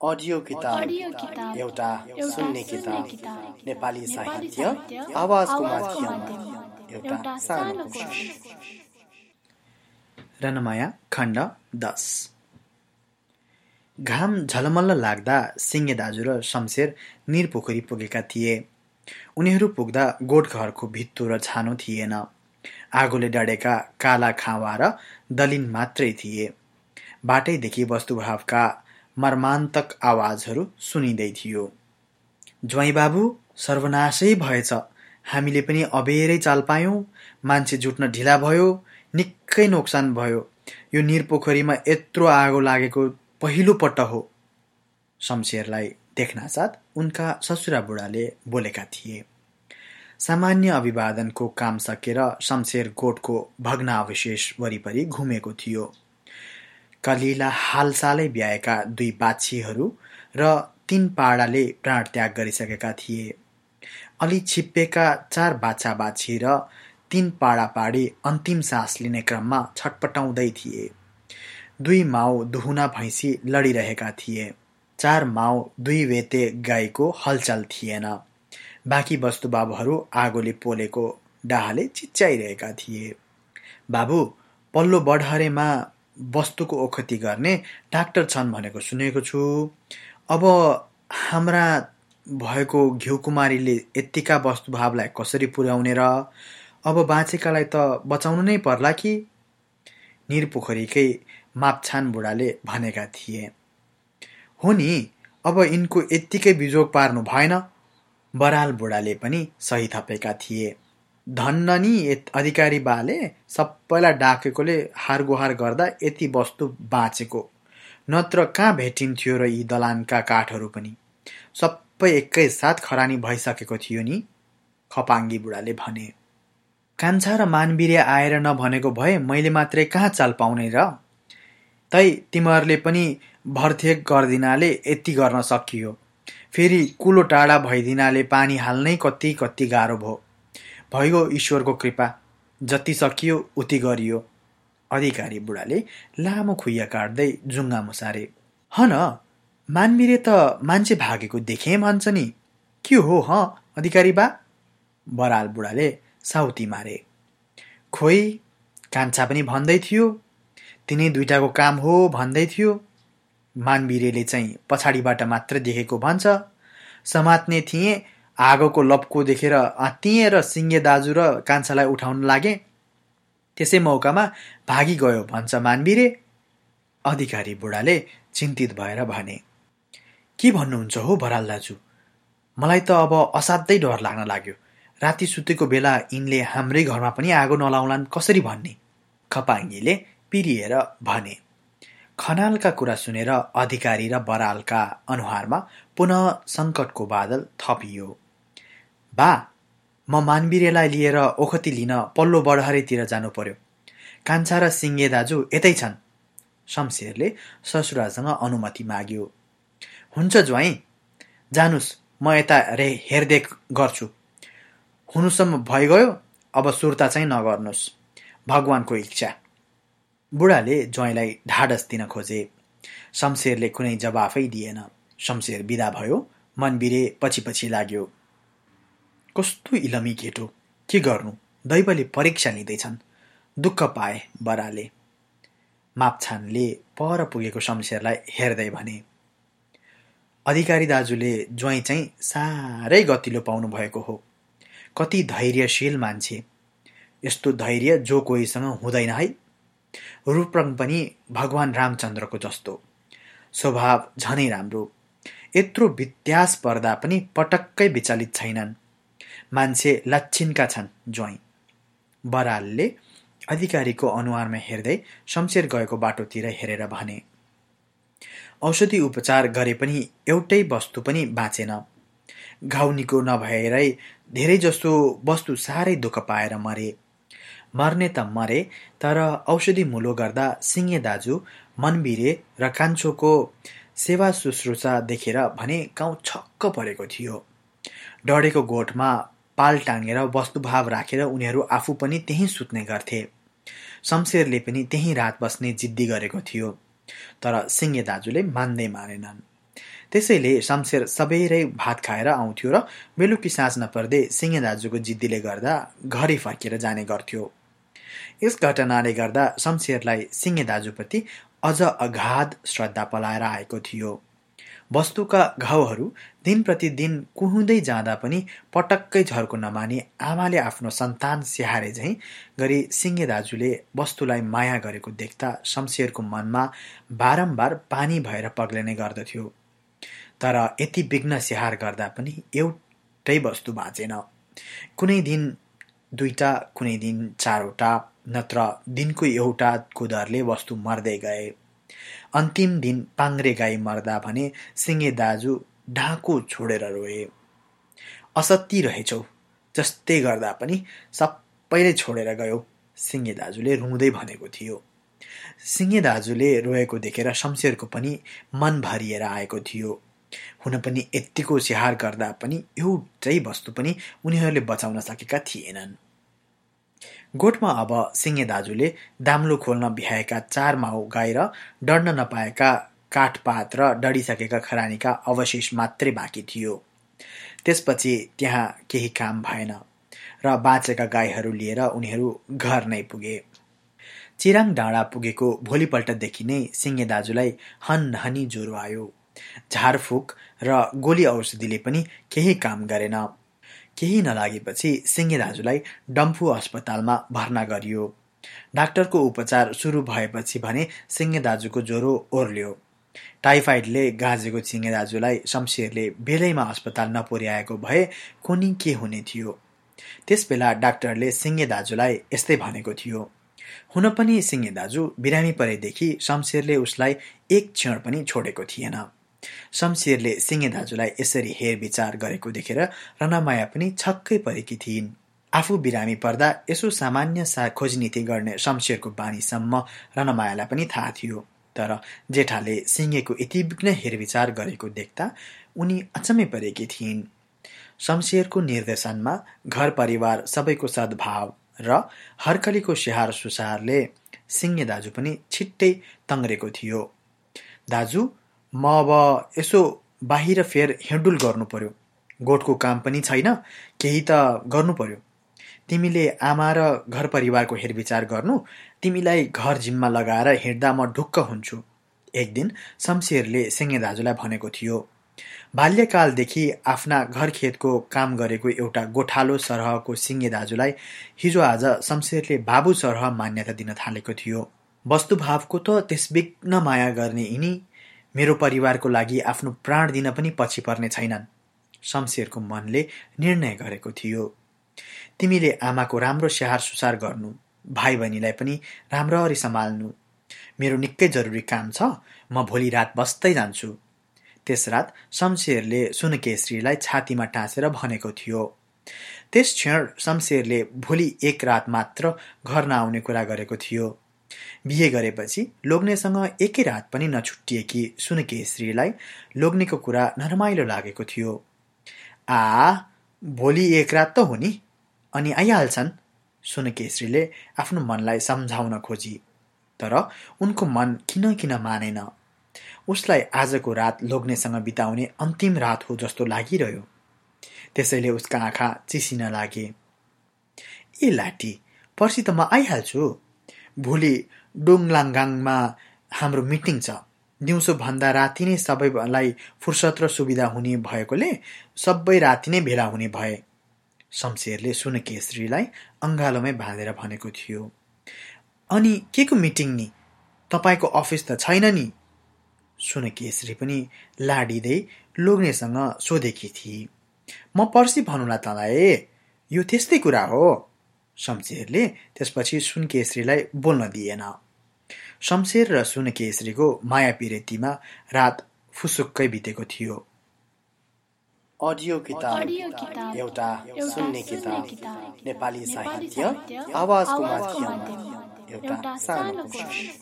Audio किताब। एउटा सुन्ने किताब। नेपाली साहित्य। आवाजको माध्यममा। एउटा सानो कोसिस रनमाया खण्ड दस। घाम झलमल्ल लाग्दा सिङ्गे दाजु र शमशेर निरपोखरी पुगेका थिए। उनीहरू पुग्दा गोठघरको भित्तो र छानो थिएन। आगोले डढेका काला खावा र दलिन मात्रै थिए। बाटैदेखि वस्तुभावका मर्मान्तक आवाजहरू सुनिँदै थियो। ज्वाइँ बाबु सर्वनाशै भएछ। हामीले पनि अबेरै चाल पायौँ। मान्छे जुट्न ढिला भयो निकै नोक्सान भयो। यो निरपोखरीमा यत्रो आगो लागेको पहिलो हो शमशेरलाई देख्नासाथ उनका ससुरा बुढाले बोलेका थिए। सामान्य अभिवादनको काम सकेर शमशेर गोठको भग्नावशेष वरिपरि घुमेको थियो। कलिला हालसालै ब्याएका दुई बाछीहरू र तीन पाडाले प्राण त्याग गरिसकेका थिए। अलि छिप्पेका चार बाछा बाछी र तीन पाडा पाडी अन्तिम सास लिने क्रममा छटपटाउँदै थिए। दुई माउ दुहुना भैँसी लडिरहेका थिए। चार माउ दुई वेते गाईको हलचल थिएन। बाँकी वस्तुबाबुहरू आगोले पोलेको डाहाले चिच्याइरहेका थिए। बाबु पल्लो बढहरेमा वस्तुको ओखती गर्ने डाक्टर छन् भनेको सुनेको छु। अब हाम्रा भएको घिउकुमारीले यत्तिका वस्तुभावलाई कसरी पुर्याउने र अब बाँचेकालाई त बचाउनु नै पर्ला कि? निरपोखरीकै मापछान बुढाले भनेका थिए। हो नि अब यिनको यत्तिकै बिजोग पार्नु भएन। बराल बुढाले पनि सही थपेका थिए। धन्न नि यत- अधिकारी बाले सबैलाई डाकेकोले हारगुहार गर्दा यति वस्तु बाँचेको। नत्र कहाँ भेटिन्थ्यो र यी दलानका काठहरू पनि? सबै एकैसाथ खरानी भइसकेको थियो नि खपाङ्गी बुढाले भने। कान्छा र मानवीर्य आएर नभनेको भए मैले मात्रै कहाँ चाल पाउने र? तै तिमीहरूले पनि भर्थेक गरिदिनाले यति गर्न सकियो। फेरि कुलो टाढा भइदिनाले पानी हाल्नै कति कति गाह्रो भयो। भइगयो ईश्वरको कृपा जति सकियो उति गरियो। अधिकारी बुढाले लामो खुइया काट्दै जुङ्गा मुसारे। हन मानवीर्य त मान्छे भागेको देखेँ भन्छ नि। के हो ह अधिकारी बा? बराल बुढाले साउती मारे। खोइ कान्छा पनि भन्दै थियो। तिनै दुइटाको काम हो भन्दै थियो। मानवीर्यले चाहिँ पछाडिबाट मात्र देखेको भन्छ। समात्ने थिएँ आगोको लप्को देखेर आत्तिएँ र सिङ्गे दाजु र कान्छालाई उठाउन लागे। त्यसै मौकामा भागी गयो भन्छ मानवीरे अधिकारी बुढाले चिन्तित भएर भने के भन्नुहुन्छ हो बराल दाजु? मलाई त अब असाध्यै डर लाग्न लाग्यो। राति सुतेको बेला यिनले हाम्रै घरमा पनि आगो नलाउलान् कसरी भन्ने? खपाङ्गीले पिरिएर भने खनालका कुरा सुनेर अधिकारी र बरालका अनुहारमा पुनः सङ्कटको बादल थपियो। बा म मानवीर्यलाई लिएर ओखती लिन पल्लो बडहरेतिर जानु पर्यो कान्छा र सिङ्गे दाजु यतै छन्। शमशेरले ससुरासँग अनुमति माग्यो। हुन्छ ज्वाइँ जानुस् म यता रे हेरदेख गर्छु। हुनुसम्म भइगयो अब सुर्ता चाहिँ नगर्नुहोस् भगवानको इच्छा। बुढाले ज्वाइँलाई ढाडस दिन खोजे। शमशेरले कुनै जवाफै दिएन। शमशेर बिदा भयो। मनबिरे पछि पछि लाग्यो। कस्तो इलमी केटो। के गर्नु? दैवले परीक्षा लिँदैछन्। दुःख पाए बराले। मापछानले पर पुगेको शमशेरलाई हेर्दै भने अधिकारी दाजुले ज्वाइँ चाहिँ साह्रै गतिलो पाउनु भएको हो। कति धैर्यशील मान्छे। यस्तो धैर्य जो कोहीसँग हुँदैन है। रूपरङ पनि भगवान रामचन्द्रको जस्तो। स्वभाव झनै राम्रो। यत्रो वित्यास पर्दा पनि पटक्कै विचलित छैनन्। मान्छे लच्छिनका छन् ज्वाइँ। बरालले अधिकारीको अनुहारमा हेर्दै शमशेर गएको बाटोतिर हेरेर भने औषधि उपचार गरे पनि एउटै वस्तु पनि बाँचेन। घाउ नभएरै धेरै जस्तो वस्तु साह्रै दुःख पाएर मरे। मर्ने त मरे तर औषधि मुलो गर्दा सिङ्गे दाजु मनबिरे र कान्छोको सेवा शुश्रूषा देखेर भने गाउँ छक्क परेको थियो। डढेको गोठमा पाल टाँगेर वस्तुभाव राखेर उनीहरू आफू पनि त्यहीँ सुत्ने गर्थे। शमशेरले पनि त्यहीँ रात बस्ने जिद्दी गरेको थियो तर सिङ्गे दाजुले मान्दै मानेनन्। त्यसैले शमशेर सबैरै भात खाएर आउँथ्यो र बेलुकी साँझ नपर्दै सिंह दाजुको जिद्दीले गर्दा घरै फर्केर जाने गर्थ्यो। यस घटनाले गर्दा शमशेरलाई सिंह दाजुप्रति अझ अगाध श्रद्धा पलाएर आएको थियो। वस्तुका घाउहरू दिन प्रतिदिन कुहुँदै जाँदा पनि पटक्कै झर्को नमानी आमाले आफ्नो सन्तान स्याहारे झैँ गरी सिङ्गे दाजुले वस्तुलाई माया गरेको देख्दा शमशेरको मनमा बारम्बार पानी भएर पग्लिने गर्दथ्यो। तर यति विघ्न स्याहार गर्दा पनि एउटै वस्तु बाँचेन। कुनै दिन दुईटा कुनै दिन चारवटा नत्र दिनको एउटाको दरले वस्तु मर्दै गए। अन्तिम दिन पाङ्रे गाई मर्दा भने सिङ्गे दाजु ढाको छोडेर रोए। असत्य रहेछौ जस्तै गर्दा पनि सबैले छोडेर गयो सिङ्गे दाजुले रुँदै भनेको थियो। सिङ्गे दाजुले रोएको देखेर शमशेरको पनि मन भरिएर आएको थियो। हुन पनि यत्तिको स्याहार गर्दा पनि एउटै वस्तु पनि उनीहरूले बचाउन सकेका थिएनन्। गोठमा अब सिङ्गे दाजुले दाम्लो खोल्न भ्याएका चार माउ र डढ्न नपाएका काठपात र डढिसकेका खरानीका अवशेष मात्रै बाँकी थियो। त्यसपछि त्यहाँ केही काम भएन र बाँचेका गाईहरू लिएर उनीहरू घर नै पुगे। चिराङ डाँडा पुगेको भोलिपल्टदेखि नै सिङ्गे दाजुलाई हन हनी ज्वरो आयो। झारफुक र गोली औषधिले पनि केही काम गरेन। केही नलागेपछि सिङ्गे दाजुलाई डम्फु अस्पतालमा भर्ना गरियो। डाक्टरको उपचार सुरु भएपछि भने सिङ्गे दाजुको ज्वरो ओर्ल्यो। टाइफाइडले गाँजेको सिङ्गे दाजुलाई शमशेरले बेलैमा अस्पताल नपुर्याएको भए कुनी के हुने थियो? त्यसबेला डाक्टरले सिङ्गे दाजुलाई यस्तै भनेको थियो। हुन पनि सिङ्गे दाजु बिरामी परेदेखि शमशेरले उसलाई एक क्षण पनि छोडेको थिएन। शमशेरले सिंहे दाजुलाई यसरी हेरविचार गरेको देखेर रनामाया पनि छक्कै परेकी थिइन्। आफू बिरामी पर्दा यसो सामान्य सा खोजनीति गर्ने शमशेरको बानीसम्म रनमायालाई पनि थाहा थियो। तर जेठाले सिंहेको यति विघ्न हेरविचार गरेको देख्दा उनी अचम्मै परेकी थिइन्। शमशेरको निर्देशनमा घर परिवार सबैको सद्भाव र हर्कलीको स्याहार सुसारले सिंहे दाजु पनि छिट्टै तङ्ग्रेको थियो। दाजु म अब यसो बाहिर फेर हिँडुल गर्नु पर्यो गोठको काम पनि छैन केही त गर्नु पर्यो तिमीले आमा र घर परिवारको हेरविचार गर्नु तिमीलाई घर जिम्मा लगाएर हिँड्दा म ढुक्क हुन्छु। एक दिन शमशेरले सिङ्गे दाजुलाई भनेको थियो बाल्यकालदेखि आफ्ना घर खेतको काम गरेको एउटा गोठालो सरहको सिङ्गे दाजुलाई हिजो आज शमशेरले बाबु सरह मान्यता दिन थालेको थियो। वस्तुभावको त त्यस विघ्न माया गर्ने यिनी मेरो परिवारको लागि आफ्नो प्राण दिन पनि पछि पर्ने छैनन् शमशेरको मनले निर्णय गरेको थियो। तिमीले आमाको राम्रो स्याहार सुसार गर्नु भाइ बहिनीलाई पनि राम्ररी सम्हाल्नु। मेरो निकै जरुरी काम छ म भोलि रात बस्दै जान्छु। त्यस रात शमशेरले सुनकेश्रीलाई छातीमा टाँसेर भनेको थियो। त्यस क्षण शमशेरले भोलि एक रात मात्र घर नआउने कुरा गरेको थियो। बिहे गरेपछि लोग्नेसँग एकै रात पनि नछुट्टिएकी सुनकेश्रीलाई लोग्नेको कुरा नरमाइलो लागेको थियो। आ भोलि एक रात त हो नि? अनि आइहाल्छन्? सुनकेश्रीले आफ्नो मनलाई सम्झाउन खोजी। तर उनको मन किन किन मानेन। उसलाई आजको रात लोग्नेसँग बिताउने अन्तिम रात हो जस्तो लागिरह्यो। त्यसैले उसका आँखा चिसिन लागे। ए लाटी पर्सि त म आइहाल्छु। भोलि डोङलाङगाङमा हाम्रो मिटिङ छ। दिउँसो भन्दा राति नै सबैलाई फुर्सद र सुविधा हुने भएकोले सबै राति नै भेला हुने भए। शमशेरले सुनकेश्रीलाई अङ्गालोमै बाँधेर भनेको थियो। अनि के को मिटिङ नि? तपाईँको अफिस त छैन नि? सुनकेश्री पनि लाडिँदै लोग्नेसँग सोधेकी थिए म पर्सि भन्नुला तँलाई यो त्यस्तै कुरा हो। शमशेरले त्यसपछि सुनकेश्रीलाई बोल्न दिएन। शमशेर र सुनकेश्रीको माया पिरेतीमा रात फुसुक्कै बितेको थियो। अडियो किताब। एउटा सुन्ने किताब। नेपाली साहित्य। आवाजको माध्यममा एउटा सानो कोसिस